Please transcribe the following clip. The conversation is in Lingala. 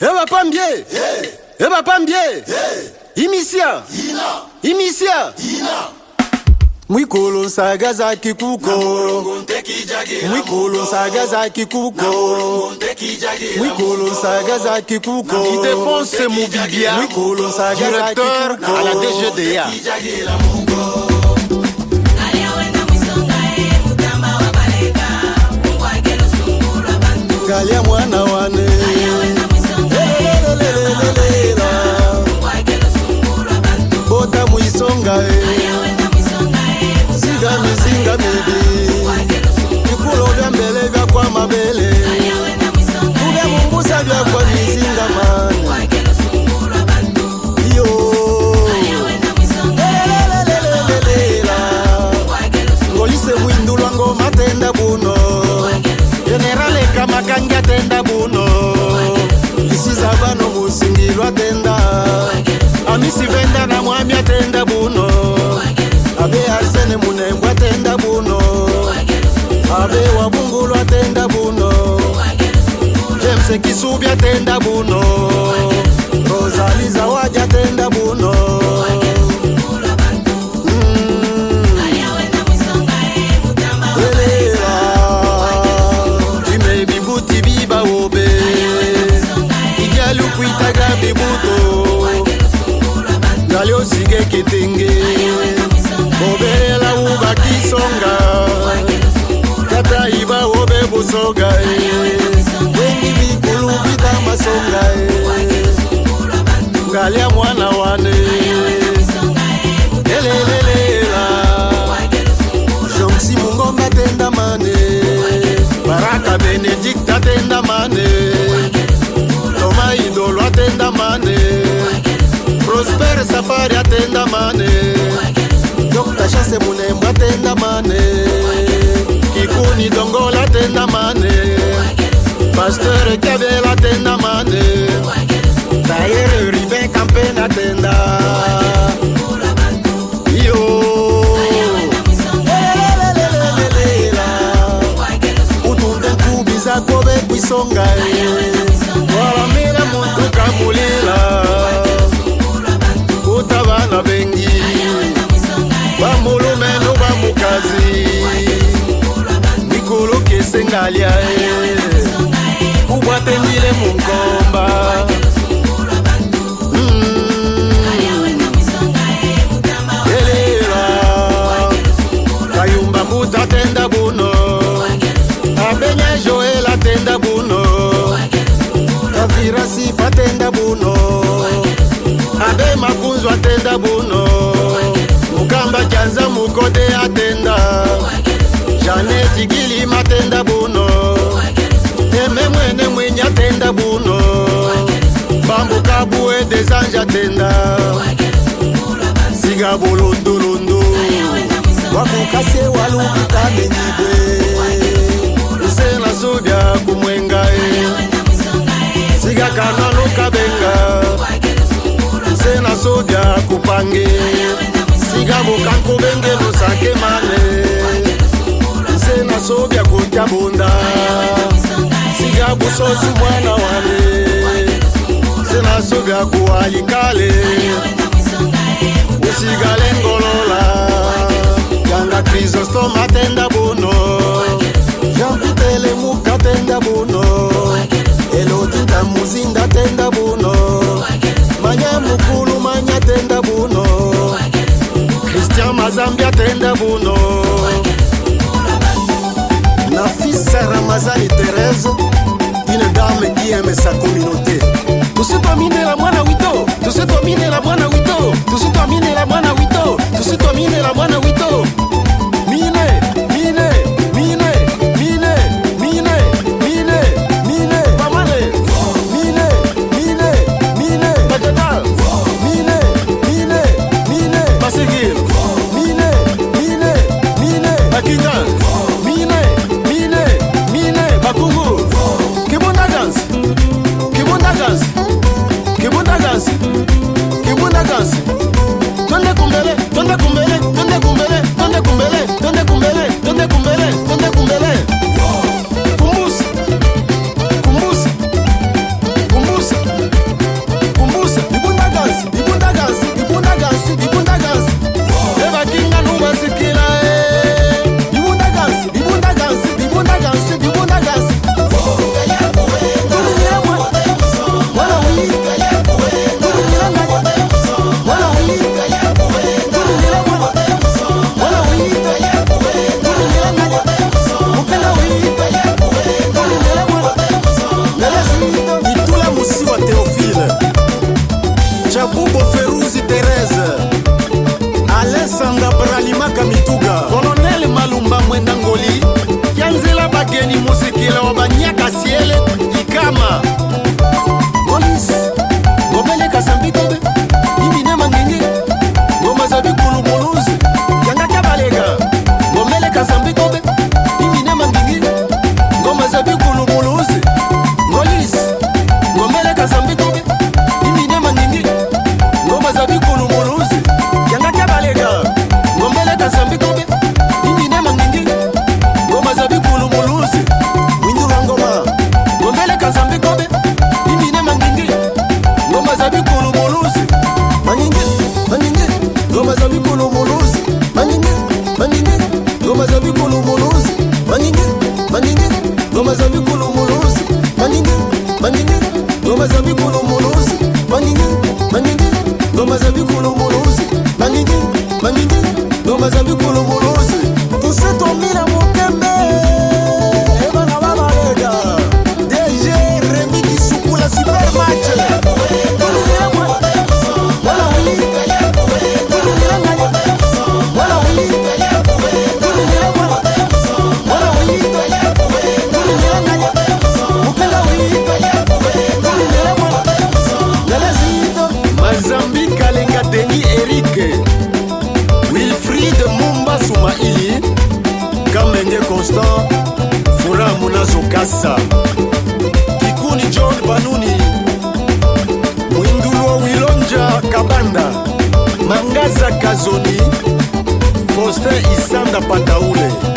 ebapambie eh, eh, ebapambie eh, imisia imisia mwikolo nsagaza kikuko mwikolo nsagaza kikuko mwikolo nsagaza kikuko Défense Moubibia mwikolo nsagaza directeur à la DGDA kalia mwana vya midi, vikulu vya mbele vya kwa mabele, vya mumbusa vya kwa mizinga mani ngolise bwindulwa ngoma tenda buno generale kamakangi atenda buno isiza bano musingilwa atenda amisi venda na mwami atenda buno abe arsene munembwa atenda mabe wa mungu lwatenda buno jemse kisubya tenda buno rosali zawaja tenda buno kusoga e. wengi bikulu bita masonga e. ngalia mwana wane elelelela jonsi mungomba tendamane baraka benedikta tendamane toma idolo atendamane prosper safari atendamane dokta chase mulembo atendamane money. Pasteur Kevela tenda buno mukamba kyanza mukode atenda janeti kilima tenda buno teme mwene mwenye atenda buno bambuka bue dezanja tenda singa bulundulundu wakukase walukitamenyibwe use na subya kumwengae sigakana lukabenga nse na sodia kopange siga bokanko benge losake mane nse na sodia kotya bonda siga bososu mwana wane nse na sodia kowalikale osigale ngolola yanga krisostom atenda bono jankutelemuka tenda bono elodinta muzinda tenda bono zambia tenda buno na fils ramazani terese une dame qui aime sa communauté tosi tominela mwana wito tosi tominela mwana ngoma za mikulu Masa Kikuni John Banuni Mwindulwa Wilonja Kabanda Mangaza Kazoni Foster Isanda Pataule